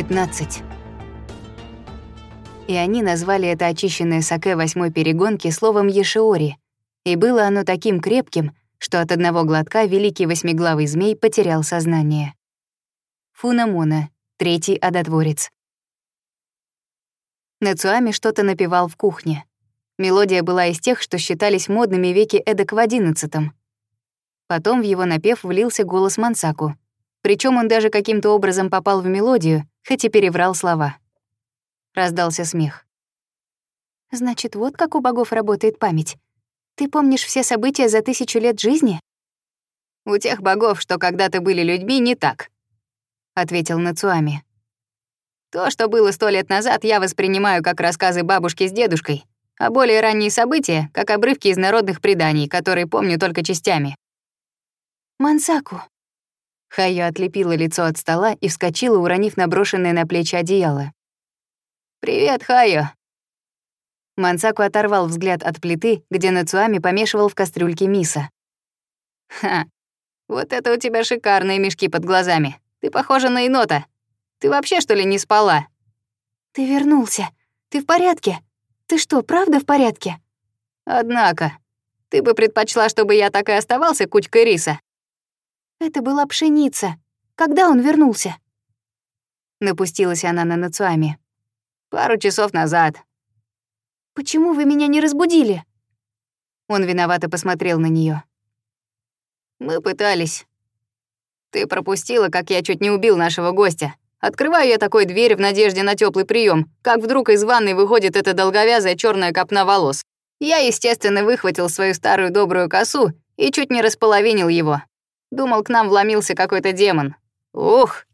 15. И они назвали это очищенное саке восьмой перегонки словом «ешиори», и было оно таким крепким, что от одного глотка великий восьмиглавый змей потерял сознание. Фунамона, третий одотворец. Нацуами что-то напевал в кухне. Мелодия была из тех, что считались модными веки эдак в одиннадцатом. Потом в его напев влился голос Мансаку. Причем он даже каким-то образом попал в мелодию, хоть и переврал слова. Раздался смех. «Значит, вот как у богов работает память. Ты помнишь все события за тысячу лет жизни?» «У тех богов, что когда-то были людьми, не так», — ответил Нацуами. «То, что было сто лет назад, я воспринимаю как рассказы бабушки с дедушкой, а более ранние события — как обрывки из народных преданий, которые помню только частями». «Мансаку», Хайя отлепила лицо от стола и вскочила, уронив наброшенное на плечи одеяло. «Привет, Хайо!» Мансаку оторвал взгляд от плиты, где Нацуами помешивал в кастрюльке миса. «Ха, вот это у тебя шикарные мешки под глазами. Ты похожа на Инота. Ты вообще, что ли, не спала?» «Ты вернулся. Ты в порядке? Ты что, правда в порядке?» «Однако, ты бы предпочла, чтобы я так и оставался кучкой риса?» Это была пшеница. Когда он вернулся? Напустилась она на Нацуами. Пару часов назад. Почему вы меня не разбудили? Он виновато посмотрел на нее. Мы пытались. Ты пропустила, как я чуть не убил нашего гостя. Открываю я такой дверь в надежде на теплый прием, как вдруг из ванной выходит эта долговязая черная копна волос. Я, естественно, выхватил свою старую добрую косу и чуть не располовинил его. Думал, к нам вломился какой-то демон. Ух!»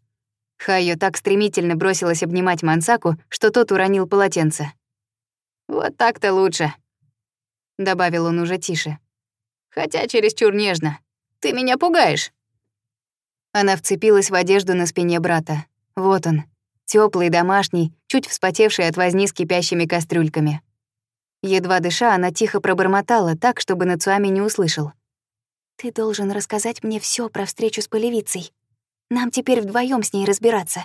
Хайо так стремительно бросилась обнимать Мансаку, что тот уронил полотенце. «Вот так-то лучше», — добавил он уже тише. «Хотя чересчур нежно. Ты меня пугаешь». Она вцепилась в одежду на спине брата. Вот он, теплый, домашний, чуть вспотевший от возни с кипящими кастрюльками. Едва дыша, она тихо пробормотала так, чтобы Нацуами не услышал. Ты должен рассказать мне все про встречу с полевицей. Нам теперь вдвоем с ней разбираться.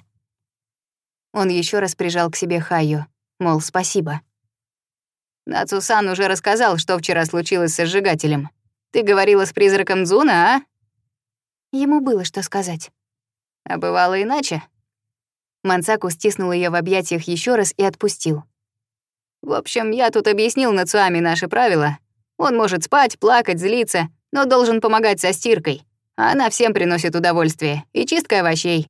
Он еще раз прижал к себе Хаю, мол, спасибо. Нацусан уже рассказал, что вчера случилось с сжигателем. Ты говорила с призраком Дзуна, а? Ему было что сказать. А бывало иначе. Мансаку стиснул ее в объятиях еще раз и отпустил. В общем, я тут объяснил Нацуами наши правила. Он может спать, плакать, злиться, но должен помогать со стиркой. Она всем приносит удовольствие. И чистка овощей».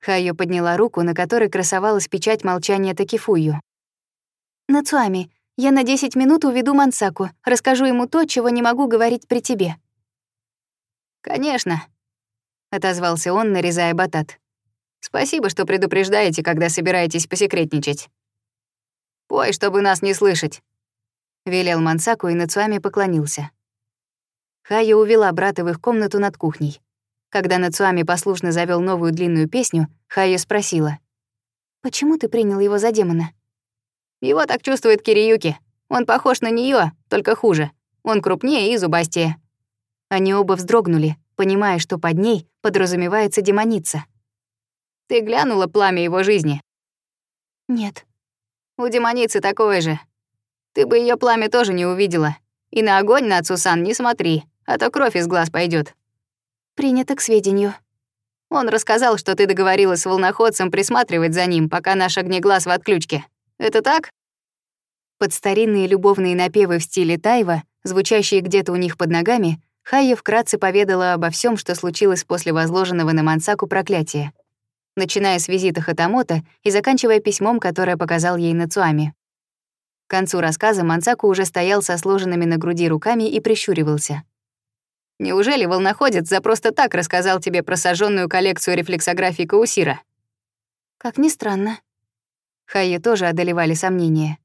Хайо подняла руку, на которой красовалась печать молчания Такифую. «Нацуами, я на 10 минут уведу Мансаку, расскажу ему то, чего не могу говорить при тебе». «Конечно», — отозвался он, нарезая батат. «Спасибо, что предупреждаете, когда собираетесь посекретничать». «Пой, чтобы нас не слышать», — велел Мансаку и Нацуами поклонился. Хая увела брата в их комнату над кухней. Когда Нацуами послушно завел новую длинную песню, Хая спросила. «Почему ты принял его за демона?» «Его так чувствует Кириюки. Он похож на нее, только хуже. Он крупнее и зубастее». Они оба вздрогнули, понимая, что под ней подразумевается демоница. «Ты глянула пламя его жизни?» «Нет». «У демоницы такое же. Ты бы ее пламя тоже не увидела. И на огонь на Цусан не смотри а то кровь из глаз пойдет. «Принято к сведению». Он рассказал, что ты договорилась с волноходцем присматривать за ним, пока наш огнеглаз в отключке. Это так? Под старинные любовные напевы в стиле Тайва, звучащие где-то у них под ногами, Хайя вкратце поведала обо всем, что случилось после возложенного на Мансаку проклятия, начиная с визита Хатамота и заканчивая письмом, которое показал ей Нацуами. К концу рассказа Мансаку уже стоял со сложенными на груди руками и прищуривался. Неужели волноходец запросто так рассказал тебе про сожженную коллекцию рефлексографий Каусира? Как ни странно. Хае тоже одолевали сомнения.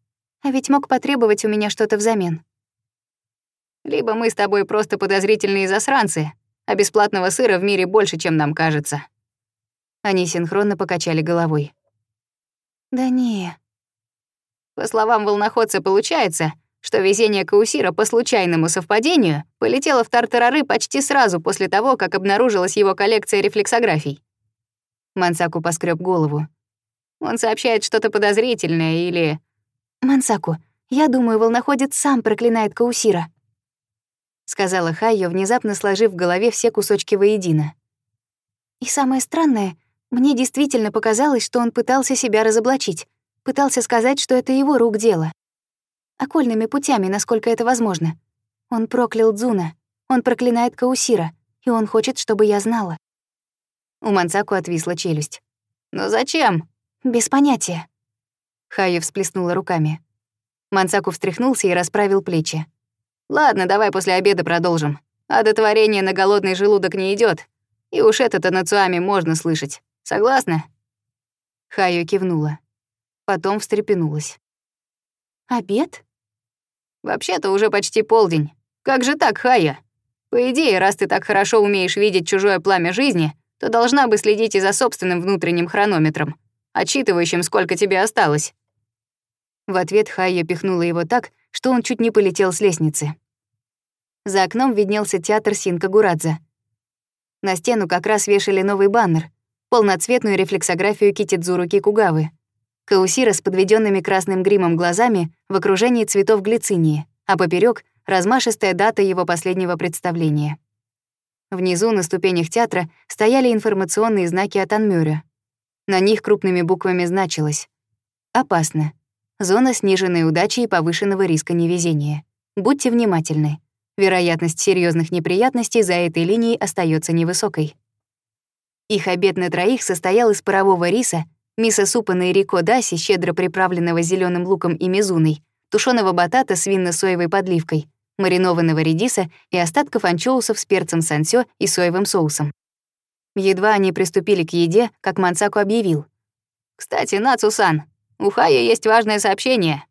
А ведь мог потребовать у меня что-то взамен. Либо мы с тобой просто подозрительные засранцы, а бесплатного сыра в мире больше, чем нам кажется. Они синхронно покачали головой. Да не. По словам волноходца, получается — что везение Каусира по случайному совпадению полетело в Тартарары почти сразу после того, как обнаружилась его коллекция рефлексографий. Мансаку поскреб голову. Он сообщает что-то подозрительное или... «Мансаку, я думаю, волноходец сам проклинает Каусира», — сказала Хайо, внезапно сложив в голове все кусочки воедино. «И самое странное, мне действительно показалось, что он пытался себя разоблачить, пытался сказать, что это его рук дело» окольными путями, насколько это возможно. Он проклял Дзуна, он проклинает Каусира, и он хочет, чтобы я знала». У Мансаку отвисла челюсть. «Но зачем?» «Без понятия». Хаю всплеснула руками. Мансаку встряхнулся и расправил плечи. «Ладно, давай после обеда продолжим. А дотворение на голодный желудок не идет, И уж это-то нацуами можно слышать. Согласна?» Хаю кивнула. Потом встрепенулась. «Обед?» Вообще-то уже почти полдень. Как же так, Хая? По идее, раз ты так хорошо умеешь видеть чужое пламя жизни, то должна бы следить и за собственным внутренним хронометром, отчитывающим, сколько тебе осталось». В ответ Хая пихнула его так, что он чуть не полетел с лестницы. За окном виднелся театр Синкагурадзе. На стену как раз вешали новый баннер, полноцветную рефлексографию Китидзуру Кикугавы. Каусира с подведёнными красным гримом глазами в окружении цветов глицинии, а поперёк размашистая дата его последнего представления. Внизу на ступенях театра стояли информационные знаки от Анмюра. На них крупными буквами значилось «Опасно. Зона сниженной удачи и повышенного риска невезения. Будьте внимательны. Вероятность серьёзных неприятностей за этой линией остаётся невысокой». Их обед на троих состоял из парового риса Мисо супа на ирико даси, щедро приправленного зеленым луком и мизуной, тушеного батата с винно-соевой подливкой, маринованного редиса и остатков анчоусов с перцем сансё и соевым соусом. Едва они приступили к еде, как Мансаку объявил. «Кстати, Нацусан, у Хая есть важное сообщение,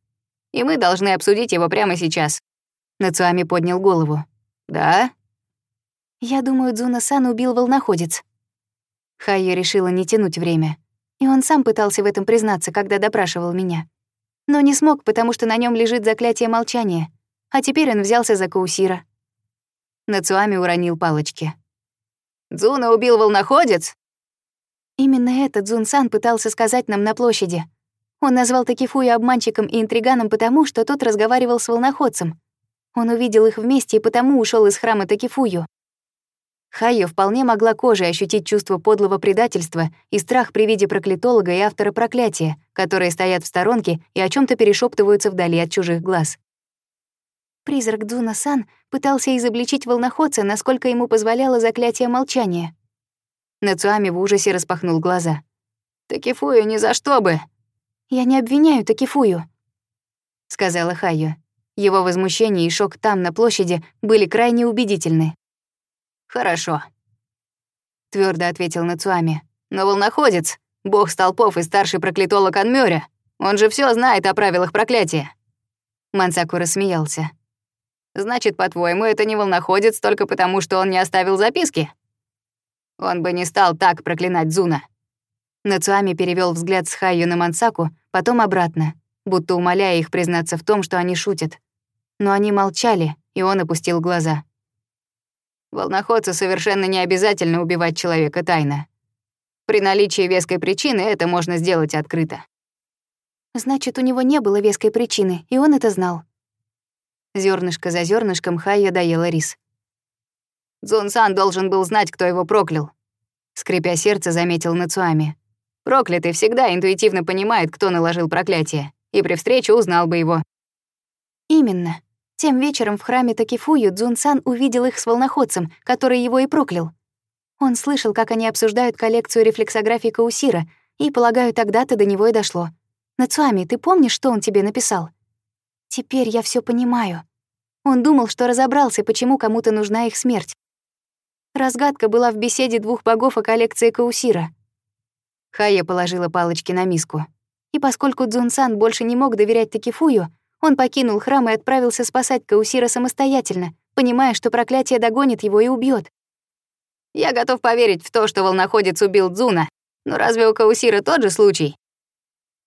и мы должны обсудить его прямо сейчас». Нацуами поднял голову. «Да?» «Я думаю, Дзуна-сан убил волноходец». Хайя решила не тянуть время. И он сам пытался в этом признаться, когда допрашивал меня. Но не смог, потому что на нем лежит заклятие молчания. А теперь он взялся за Каусира. Нацуами уронил палочки. «Дзуна убил волноходец?» Именно это Дзун-сан пытался сказать нам на площади. Он назвал Такифуя обманщиком и интриганом потому, что тот разговаривал с волноходцем. Он увидел их вместе и потому ушел из храма Такифую. Хайо вполне могла кожей ощутить чувство подлого предательства и страх при виде проклятолога и автора проклятия, которые стоят в сторонке и о чем то перешептываются вдали от чужих глаз. Призрак Дуна-сан пытался изобличить волноходца, насколько ему позволяло заклятие молчания. Нацуами в ужасе распахнул глаза. «Такифую ни за что бы!» «Я не обвиняю Такифую», — сказала Хайо. Его возмущение и шок там, на площади, были крайне убедительны. «Хорошо», — твердо ответил Нацуами. «Но волноходец, бог столпов и старший проклятолог Анмёря, он же все знает о правилах проклятия». Мансаку рассмеялся. «Значит, по-твоему, это не волноходец только потому, что он не оставил записки?» «Он бы не стал так проклинать Зуна». Нацуами перевел взгляд с Хайю на Мансаку, потом обратно, будто умоляя их признаться в том, что они шутят. Но они молчали, и он опустил глаза. Волноходцу совершенно не обязательно убивать человека тайно. При наличии веской причины это можно сделать открыто. Значит, у него не было веской причины, и он это знал. Зернышко за зернышком Хайя доела рис. Дзунсан должен был знать, кто его проклял. Скрипя сердце, заметил Нацуами. Проклятый всегда интуитивно понимает, кто наложил проклятие, и при встрече узнал бы его. Именно. Тем вечером в храме Такифую Дзунсан увидел их с волноходцем, который его и проклял. Он слышал, как они обсуждают коллекцию рефлексографий Усира и, полагаю, тогда-то до него и дошло. «Нацуами, ты помнишь, что он тебе написал?» «Теперь я все понимаю». Он думал, что разобрался, почему кому-то нужна их смерть. Разгадка была в беседе двух богов о коллекции Каусира. Хая положила палочки на миску. И поскольку Дзунсан больше не мог доверять Такифую, он покинул храм и отправился спасать Каусира самостоятельно, понимая, что проклятие догонит его и убьет. «Я готов поверить в то, что волноходец убил Дзуна, но разве у Каусира тот же случай?»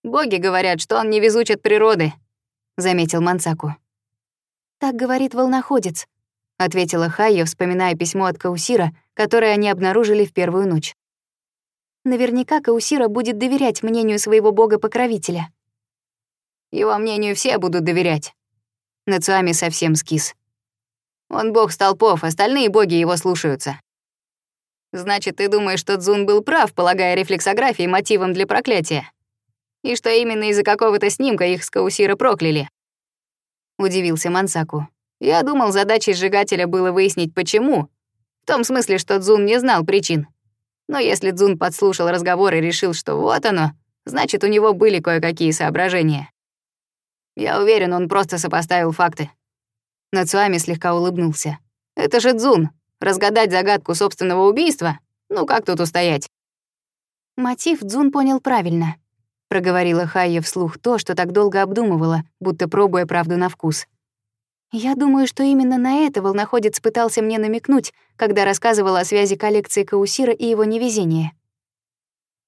«Боги говорят, что он невезуч от природы», — заметил Мансаку. «Так говорит волноходец», — ответила Хайя, вспоминая письмо от Каусира, которое они обнаружили в первую ночь. «Наверняка Каусира будет доверять мнению своего бога-покровителя». Его мнению все будут доверять. Нацуами совсем скис. Он бог столпов, остальные боги его слушаются. Значит, ты думаешь, что Дзун был прав, полагая рефлексографии мотивом для проклятия? И что именно из-за какого-то снимка их с Каусира прокляли? Удивился Мансаку. Я думал, задачей сжигателя было выяснить, почему. В том смысле, что Дзун не знал причин. Но если Дзун подслушал разговор и решил, что вот оно, значит, у него были кое-какие соображения. Я уверен, он просто сопоставил факты. Нацуами слегка улыбнулся. Это же Дзун. Разгадать загадку собственного убийства? Ну как тут устоять? Мотив Дзун понял правильно. Проговорила Хайя вслух то, что так долго обдумывала, будто пробуя правду на вкус. Я думаю, что именно на это волноходец пытался мне намекнуть, когда рассказывал о связи коллекции Каусира и его невезения.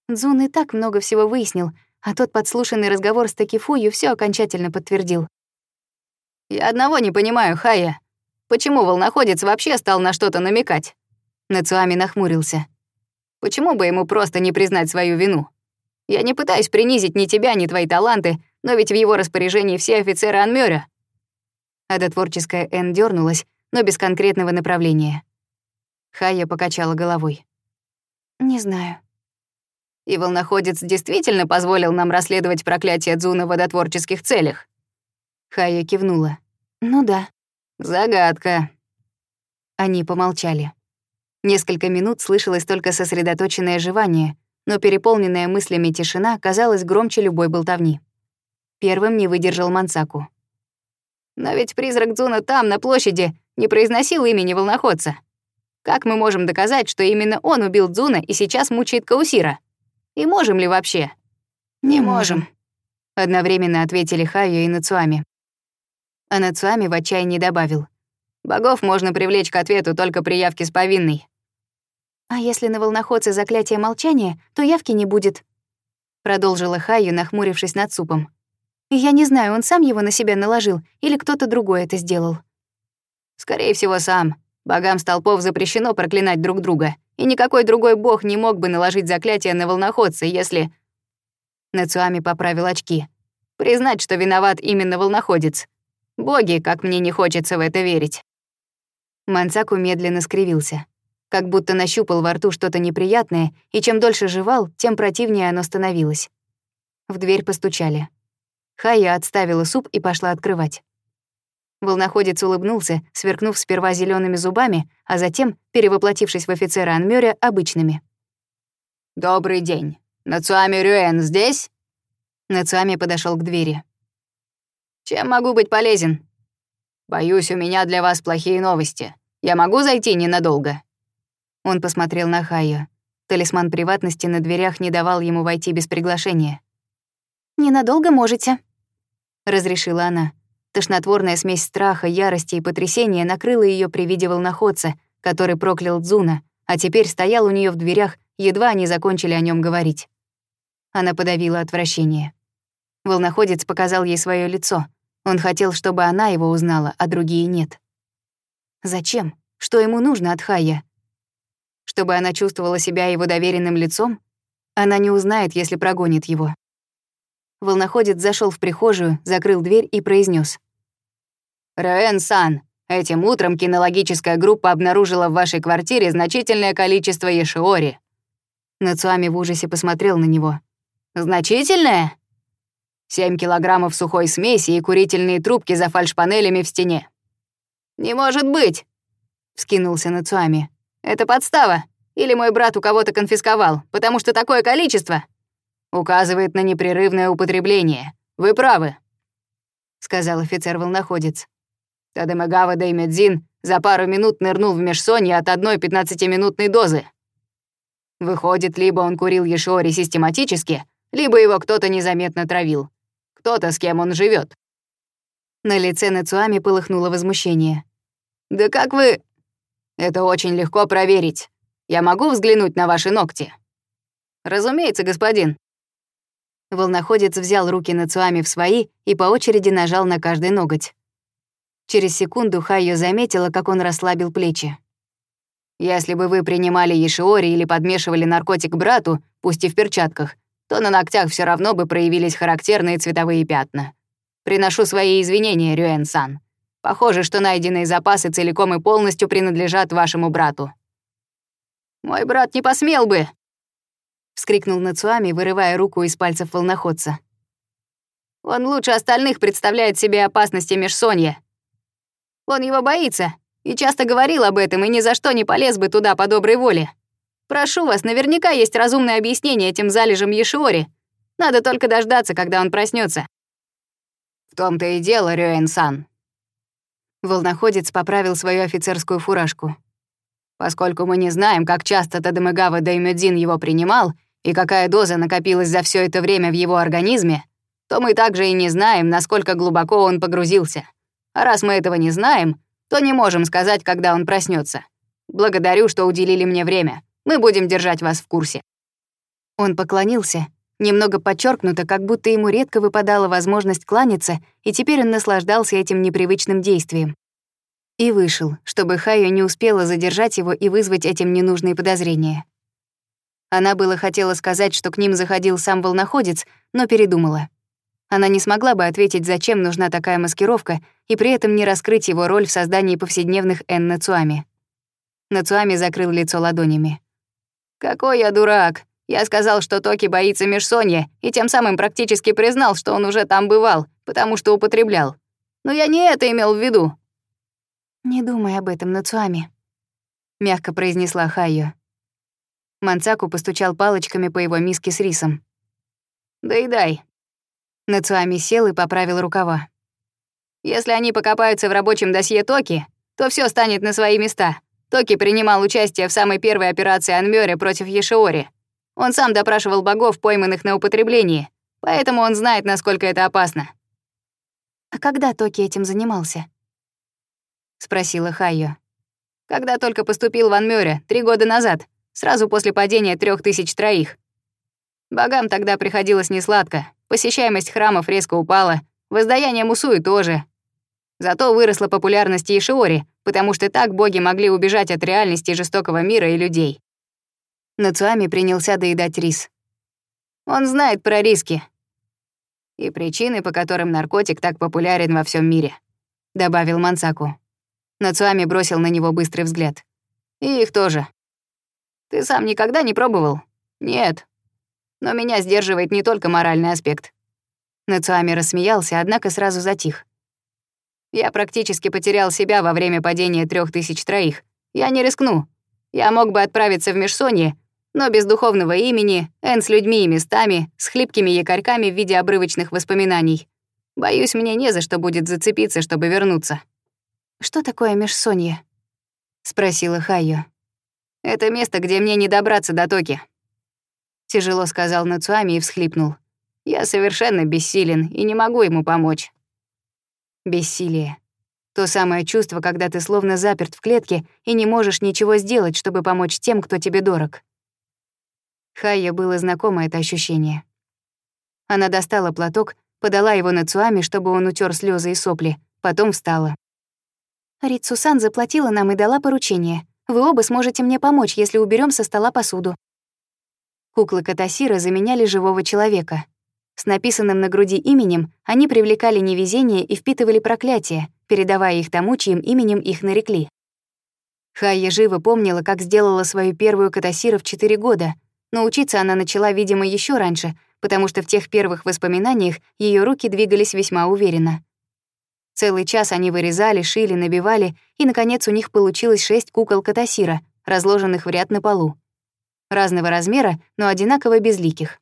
Дзун и так много всего выяснил — а тот подслушанный разговор с Такифую все окончательно подтвердил. «Я одного не понимаю, Хая. Почему волноходец вообще стал на что-то намекать?» Нацуами нахмурился. «Почему бы ему просто не признать свою вину? Я не пытаюсь принизить ни тебя, ни твои таланты, но ведь в его распоряжении все офицеры Анмёра». Адотворческая Эн дернулась, но без конкретного направления. Хая покачала головой. «Не знаю. И волноходец действительно позволил нам расследовать проклятие Дзуна в водотворческих целях?» Хая кивнула. «Ну да». «Загадка». Они помолчали. Несколько минут слышалось только сосредоточенное жевание, но переполненная мыслями тишина казалась громче любой болтовни. Первым не выдержал Мансаку. «Но ведь призрак Дзуна там, на площади, не произносил имени волноходца. Как мы можем доказать, что именно он убил Дзуна и сейчас мучает Каусира?» И можем ли вообще?» «Не, можем», одновременно ответили Хаю и Нацуами. А Нацуами в отчаянии добавил. «Богов можно привлечь к ответу только при явке с повинной». «А если на волноходце заклятие молчания, то явки не будет», — продолжила Хаю, нахмурившись над супом. «Я не знаю, он сам его на себя наложил или кто-то другой это сделал». «Скорее всего, сам. Богам столпов запрещено проклинать друг друга и никакой другой бог не мог бы наложить заклятие на волноходца, если... Нацуами поправил очки. Признать, что виноват именно волноходец. Боги, как мне не хочется в это верить. Мансаку медленно скривился. Как будто нащупал во рту что-то неприятное, и чем дольше жевал, тем противнее оно становилось. В дверь постучали. Хая отставила суп и пошла открывать. Волноходец улыбнулся, сверкнув сперва зелеными зубами, а затем, перевоплотившись в офицера Анмёря, обычными. «Добрый день. Нацуами Рюэн здесь?» Нацуами подошел к двери. «Чем могу быть полезен?» «Боюсь, у меня для вас плохие новости. Я могу зайти ненадолго?» Он посмотрел на Хайо. Талисман приватности на дверях не давал ему войти без приглашения. «Ненадолго можете», — разрешила она. Тошнотворная смесь страха, ярости и потрясения накрыла ее при виде волноходца, который проклял Дзуна, а теперь стоял у нее в дверях, едва они закончили о нем говорить. Она подавила отвращение. Волноходец показал ей свое лицо. Он хотел, чтобы она его узнала, а другие нет. Зачем? Что ему нужно от Хая? Чтобы она чувствовала себя его доверенным лицом? Она не узнает, если прогонит его. Волноходец зашел в прихожую, закрыл дверь и произнес: «Роэн-сан, этим утром кинологическая группа обнаружила в вашей квартире значительное количество ешиори». Нацуами в ужасе посмотрел на него. «Значительное?» «Семь килограммов сухой смеси и курительные трубки за фальшпанелями в стене». «Не может быть!» — вскинулся Нацуами. «Это подстава! Или мой брат у кого-то конфисковал, потому что такое количество!» указывает на непрерывное употребление. Вы правы», — сказал офицер-волноходец. Тадемагава Даймедзин за пару минут нырнул в межсонье от одной пятнадцатиминутной дозы. Выходит, либо он курил Ешори систематически, либо его кто-то незаметно травил. Кто-то, с кем он живет. На лице Нацуами полыхнуло возмущение. «Да как вы...» «Это очень легко проверить. Я могу взглянуть на ваши ногти?» «Разумеется, господин», Волноходец взял руки Нацуами в свои и по очереди нажал на каждый ноготь. Через секунду Хайо заметила, как он расслабил плечи. «Если бы вы принимали ешиори или подмешивали наркотик брату, пусть и в перчатках, то на ногтях все равно бы проявились характерные цветовые пятна. Приношу свои извинения, Рюэн-сан. Похоже, что найденные запасы целиком и полностью принадлежат вашему брату». «Мой брат не посмел бы», вскрикнул Нацуами, вырывая руку из пальцев волноходца. «Он лучше остальных представляет себе опасности межсонья. Он его боится и часто говорил об этом, и ни за что не полез бы туда по доброй воле. Прошу вас, наверняка есть разумное объяснение этим залежам Ешиори. Надо только дождаться, когда он проснется. «В том-то и дело, Рюэн-сан». Волноходец поправил свою офицерскую фуражку поскольку мы не знаем, как часто Тадамыгава Даймедзин его принимал и какая доза накопилась за все это время в его организме, то мы также и не знаем, насколько глубоко он погрузился. А раз мы этого не знаем, то не можем сказать, когда он проснется. Благодарю, что уделили мне время. Мы будем держать вас в курсе». Он поклонился, немного подчеркнуто, как будто ему редко выпадала возможность кланяться, и теперь он наслаждался этим непривычным действием и вышел, чтобы Хайо не успела задержать его и вызвать этим ненужные подозрения. Она было хотела сказать, что к ним заходил сам волноходец, но передумала. Она не смогла бы ответить, зачем нужна такая маскировка, и при этом не раскрыть его роль в создании повседневных Эн Нацуами. Нацуами закрыл лицо ладонями. «Какой я дурак! Я сказал, что Токи боится межсонья, и тем самым практически признал, что он уже там бывал, потому что употреблял. Но я не это имел в виду. «Не думай об этом, Нацуами», — мягко произнесла Хайо. Манцаку постучал палочками по его миске с рисом. «Доедай». Нацуами сел и поправил рукава. «Если они покопаются в рабочем досье Токи, то все станет на свои места. Токи принимал участие в самой первой операции Анмёре против Ешиори. Он сам допрашивал богов, пойманных на употреблении, поэтому он знает, насколько это опасно». «А когда Токи этим занимался?» — спросила Хайо. «Когда только поступил в Анмёре, три года назад, сразу после падения трех тысяч троих. Богам тогда приходилось несладко, посещаемость храмов резко упала, воздаяние Мусуи тоже. Зато выросла популярность Ишиори, потому что так боги могли убежать от реальности жестокого мира и людей». Нацуами принялся доедать рис. «Он знает про риски и причины, по которым наркотик так популярен во всем мире», — добавил Мансаку. Нацуами бросил на него быстрый взгляд. «И их тоже. Ты сам никогда не пробовал?» «Нет. Но меня сдерживает не только моральный аспект». Нацуами рассмеялся, однако сразу затих. «Я практически потерял себя во время падения трех тысяч троих. Я не рискну. Я мог бы отправиться в Межсонье, но без духовного имени, Н с людьми и местами, с хлипкими якорьками в виде обрывочных воспоминаний. Боюсь, мне не за что будет зацепиться, чтобы вернуться. «Что такое межсонье?» — спросила Хайо. «Это место, где мне не добраться до Токи», — тяжело сказал Нацуами и всхлипнул. «Я совершенно бессилен и не могу ему помочь». Бессилие. То самое чувство, когда ты словно заперт в клетке и не можешь ничего сделать, чтобы помочь тем, кто тебе дорог. Хайя было знакомо это ощущение. Она достала платок, подала его Нацуами, чтобы он утер слезы и сопли, потом встала. Рицусан заплатила нам и дала поручение. Вы оба сможете мне помочь, если уберем со стола посуду. Куклы Катасира заменяли живого человека. С написанным на груди именем они привлекали невезение и впитывали проклятие, передавая их тому, чьим именем их нарекли. Хайя живо помнила, как сделала свою первую Катасира в 4 года, но учиться она начала, видимо, еще раньше, потому что в тех первых воспоминаниях ее руки двигались весьма уверенно. Целый час они вырезали, шили, набивали, и, наконец, у них получилось шесть кукол катасира, разложенных в ряд на полу. Разного размера, но одинаково безликих.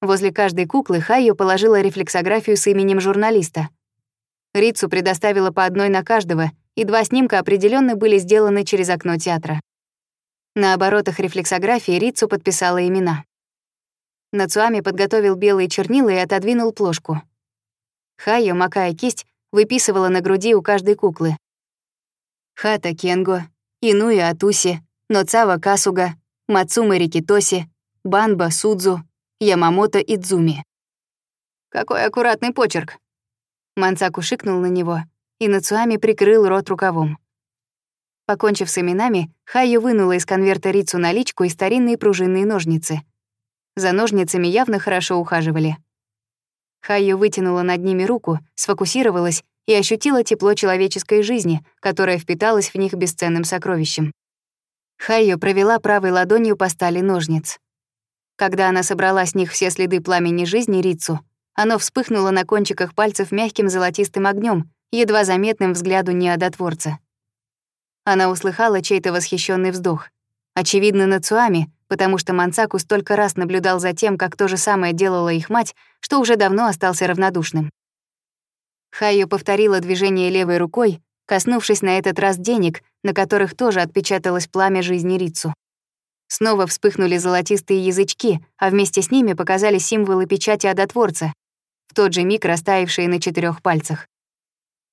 Возле каждой куклы Хайо положила рефлексографию с именем журналиста. Рицу предоставила по одной на каждого, и два снимка определенно были сделаны через окно театра. На оборотах рефлексографии Рицу подписала имена. Нацуами подготовил белые чернила и отодвинул плошку. Хайо, макая кисть, выписывала на груди у каждой куклы. Хата Кенго, Инуя Атуси, Ноцава Касуга, Мацума Рикитоси, Банба Судзу, Ямамото Идзуми. «Какой аккуратный почерк!» Мансаку шикнул на него, и Нацуами прикрыл рот рукавом. Покончив с именами, Хайю вынула из конверта Рицу наличку и старинные пружинные ножницы. За ножницами явно хорошо ухаживали. Хайя вытянула над ними руку, сфокусировалась и ощутила тепло человеческой жизни, которая впиталась в них бесценным сокровищем. Хайо провела правой ладонью по стали ножниц. Когда она собрала с них все следы пламени жизни Рицу, оно вспыхнуло на кончиках пальцев мягким золотистым огнем, едва заметным взгляду неодотворца. Она услыхала чей-то восхищенный вздох. Очевидно, Нацуами, потому что Мансакус столько раз наблюдал за тем, как то же самое делала их мать, что уже давно остался равнодушным. Хайо повторила движение левой рукой, коснувшись на этот раз денег, на которых тоже отпечаталось пламя жизни Рицу. Снова вспыхнули золотистые язычки, а вместе с ними показались символы печати адотворца в тот же миг растаявшие на четырех пальцах.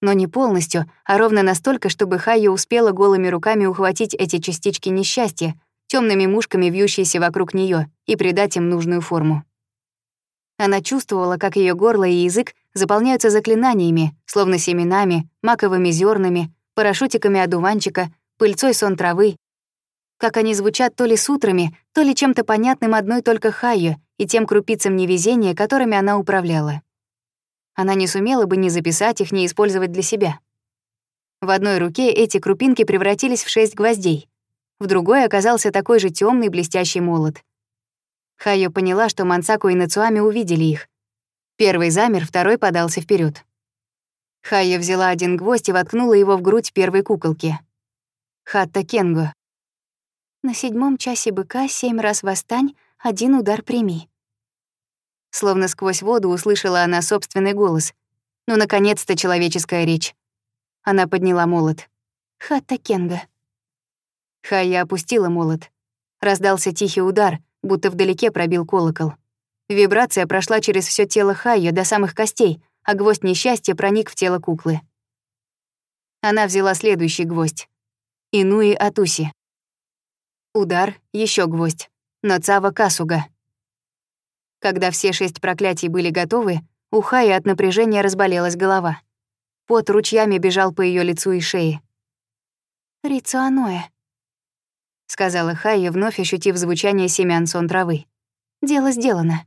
Но не полностью, а ровно настолько, чтобы Хайо успела голыми руками ухватить эти частички несчастья, темными мушками вьющиеся вокруг нее, и придать им нужную форму. Она чувствовала, как ее горло и язык заполняются заклинаниями, словно семенами, маковыми зернами, парашютиками одуванчика, пыльцой сон травы. Как они звучат то ли с утрами, то ли чем-то понятным одной только Хайо и тем крупицам невезения, которыми она управляла. Она не сумела бы ни записать их, ни использовать для себя. В одной руке эти крупинки превратились в шесть гвоздей, в другой оказался такой же темный блестящий молот. Хайо поняла, что Мансаку и Нацуами увидели их. Первый замер, второй подался вперед. Хайя взяла один гвоздь и воткнула его в грудь первой куколки. Хатта Кенго. «На седьмом часе быка семь раз восстань, один удар прими». Словно сквозь воду услышала она собственный голос. Ну, наконец-то, человеческая речь. Она подняла молот. «Хатта Кенго». Хайя опустила молот. Раздался тихий удар, будто вдалеке пробил колокол. Вибрация прошла через все тело Хайя до самых костей, а гвоздь несчастья проник в тело куклы. Она взяла следующий гвоздь. Инуи Атуси. Удар, еще гвоздь. Нацава Касуга. Когда все шесть проклятий были готовы, у Хая от напряжения разболелась голова. Пот ручьями бежал по ее лицу и шее. «Рицуаноэ», сказала Хайя, вновь ощутив звучание семян сон травы. «Дело сделано».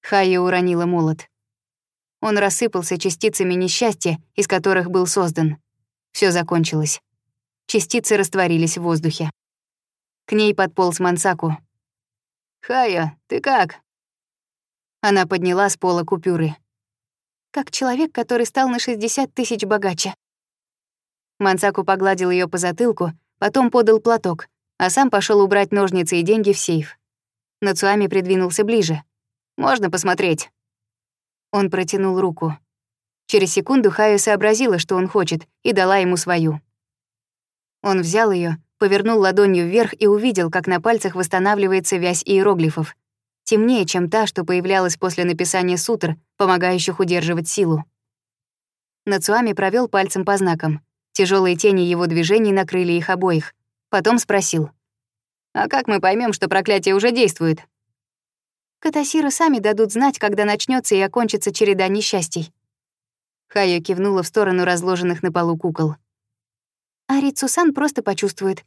Хайя уронила молот. Он рассыпался частицами несчастья, из которых был создан. Все закончилось. Частицы растворились в воздухе. К ней подполз Мансаку. «Хая, ты как?» Она подняла с пола купюры. «Как человек, который стал на 60 тысяч богаче». Мансаку погладил ее по затылку, потом подал платок, а сам пошел убрать ножницы и деньги в сейф. Нацуами придвинулся ближе. «Можно посмотреть?» Он протянул руку. Через секунду Хаю сообразила, что он хочет, и дала ему свою. Он взял ее, повернул ладонью вверх и увидел, как на пальцах восстанавливается вязь иероглифов. Темнее, чем та, что появлялась после написания сутр, помогающих удерживать силу. Нацуами провел пальцем по знакам. Тяжелые тени его движений накрыли их обоих. Потом спросил. «А как мы поймем, что проклятие уже действует?» «Катасиры сами дадут знать, когда начнется и окончится череда несчастий». Хайо кивнула в сторону разложенных на полу кукол. А Рицусан просто почувствует.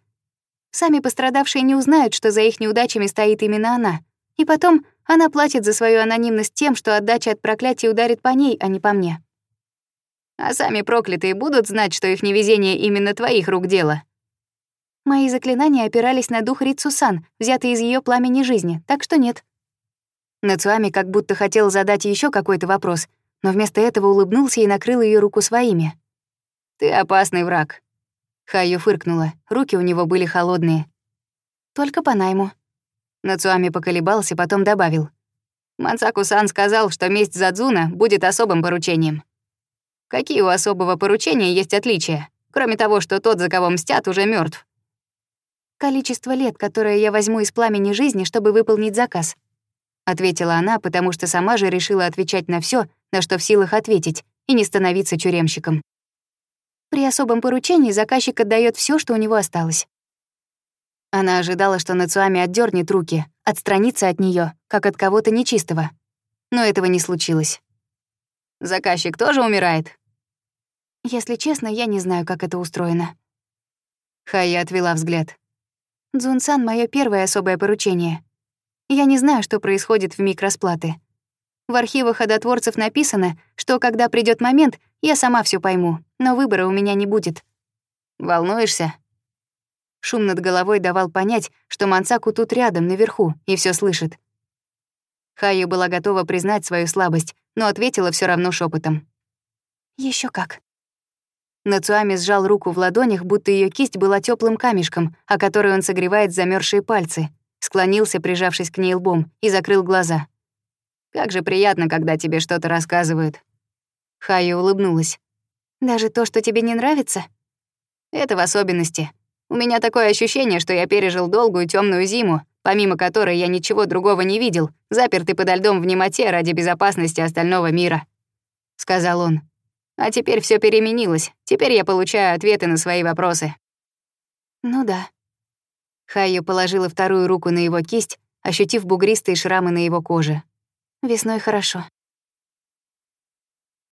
Сами пострадавшие не узнают, что за их неудачами стоит именно она. И потом она платит за свою анонимность тем, что отдача от проклятия ударит по ней, а не по мне. А сами проклятые будут знать, что их невезение именно твоих рук дело. Мои заклинания опирались на дух Рицусан, взятый из ее пламени жизни, так что нет. Нацуами как будто хотел задать еще какой-то вопрос, но вместо этого улыбнулся и накрыл ее руку своими. «Ты опасный враг». Хаю фыркнула, руки у него были холодные. «Только по найму». Нацуами поколебался, потом добавил. «Мансаку-сан сказал, что месть за Дзуна будет особым поручением. Какие у особого поручения есть отличия, кроме того, что тот, за кого мстят, уже мертв? «Количество лет, которое я возьму из пламени жизни, чтобы выполнить заказ», — ответила она, потому что сама же решила отвечать на все, на что в силах ответить, и не становиться тюремщиком. При особом поручении заказчик отдает все, что у него осталось. Она ожидала, что Нацуами отдернет руки, отстранится от нее, как от кого-то нечистого. Но этого не случилось. «Заказчик тоже умирает?» Если честно, я не знаю, как это устроено. Хая отвела взгляд. Дзунсан — мое первое особое поручение. Я не знаю, что происходит в миг расплаты. В архивах одотворцев написано, что когда придет момент, я сама все пойму, но выбора у меня не будет. Волнуешься? Шум над головой давал понять, что Мансаку тут рядом, наверху, и все слышит. Хая была готова признать свою слабость, но ответила все равно шепотом. Еще как. Нацуами сжал руку в ладонях, будто ее кисть была теплым камешком, о который он согревает замерзшие пальцы, склонился, прижавшись к ней лбом, и закрыл глаза. «Как же приятно, когда тебе что-то рассказывают». Хая улыбнулась. «Даже то, что тебе не нравится?» «Это в особенности. У меня такое ощущение, что я пережил долгую темную зиму, помимо которой я ничего другого не видел, запертый подо льдом в немоте ради безопасности остального мира», — сказал он. А теперь все переменилось. Теперь я получаю ответы на свои вопросы. Ну да. Хайо положила вторую руку на его кисть, ощутив бугристые шрамы на его коже. Весной хорошо.